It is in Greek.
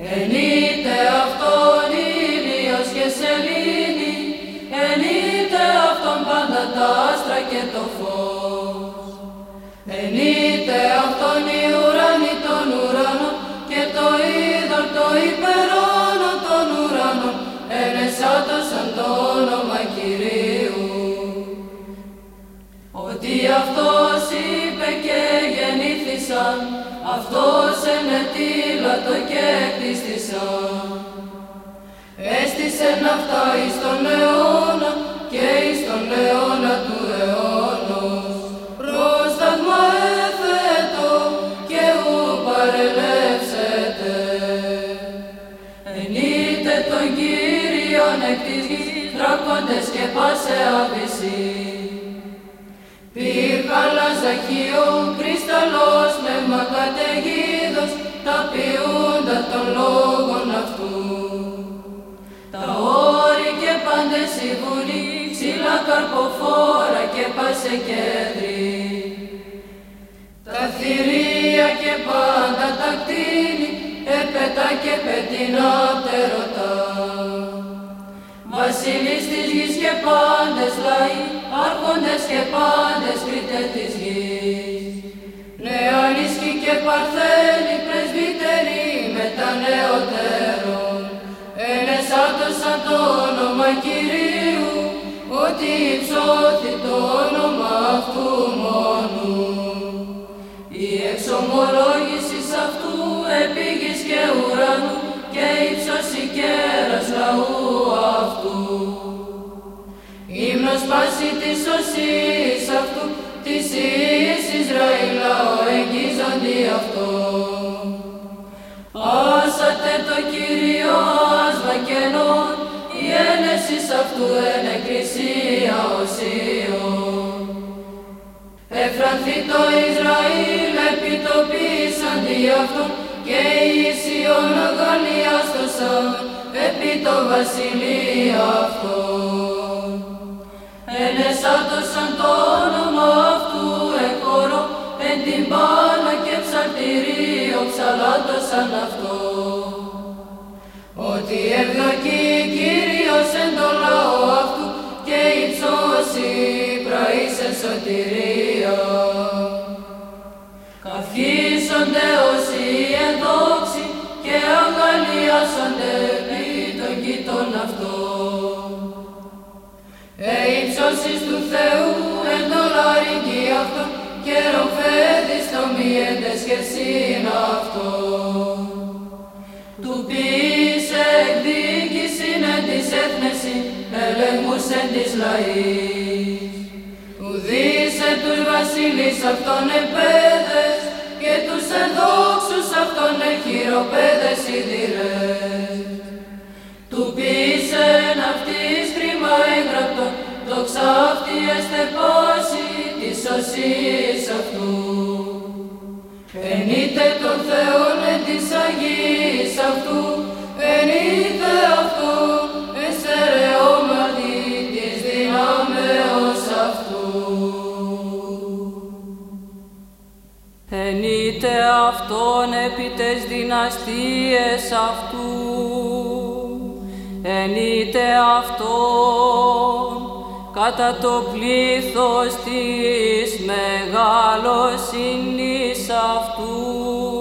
Ενείτε αυτόν ήλιος και σελήνη, ενείτε αυτόν πάντα τα άστρα και το φως. Ενείτε αυτόν η ουρανή των ουρανών και το είδωρ το υπερόνο των ουρανών, ενεσάτωσαν το όνομα Κυρίου. Ότι αυτός είπε και γεννήθησαν, αυτός ενετήλατο και εκτίστησαν. Έστησεν αυτά εις τον αιώνα και εις τον αιώνα του αιώνος. Πρόσταγμα έθετο και ου παρελεύσετε. Ενείτε τον Κύριον εκ της γης, δράκοντες και πάσε άβηση. Πήρχαλα Ζαχείο, κρυσταλλός, πνεύμα καταιγίδος, τα ποιούντα και πάσε κέντρι. Τα θηρία και πάντα τα κτίνη, επέτα και πετεινά πτερωτά. Βασιλείς της γης και πάντες λαοί, άρχοντες και πάντες κριτές της γης. Νεανίσκοι και παρθένοι, πρεσβύτεροι με τα νεωτέρων, ενεσάτωσαν το όνομα Κυρίου, ότι υψώθη το Ύμνος πάση της σωσής αυτού, της Ιης Ισραήλ λαό εγγίζοντι αυτό. Άσατε το Κύριο άσμα κενών, η ένεσης αυτού εν εκκλησία οσίων. Εφρανθεί το Ισραήλ επιτοπίσαν δι' αυτόν και η Ισιον αγαλιάστοσαν επί το βασιλείο αυτόν. Ενεσάτωσαν το όνομα αυτού εκορώ εν την πάνω και ψαρτηρίο ψαλάτωσαν αυτό. Ότι ευδοκεί Κύριος εν το λαό αυτού και υψώσει πραείς εν σωτηρία. Καθίσονται όσοι ενδόξοι και αγαλιάσονται ύψωσης του Θεού εν το λαρικί αυτό και ροφέδης το μη εντεσχεσίν αυτό. Του ποιήσε εκδίκησιν εν της έθνεσιν, ελεγμούς εν της λαής. Ουδήσε τους βασίλεις αυτών επέδες και τους ενδόξους αυτών εχειροπέδες ιδηρές. Αυτή έστε πάση της σωσής αυτού. Ενείτε τον Θεόν εν της Αγίας αυτού, ενείτε αυτό, εν στερεώματι της δυνάμεως αυτού. Ενείτε αυτόν επί τες δυναστείες αυτού, ενείτε αυτόν κατά το πλήθος της μεγαλοσύνης αυτού.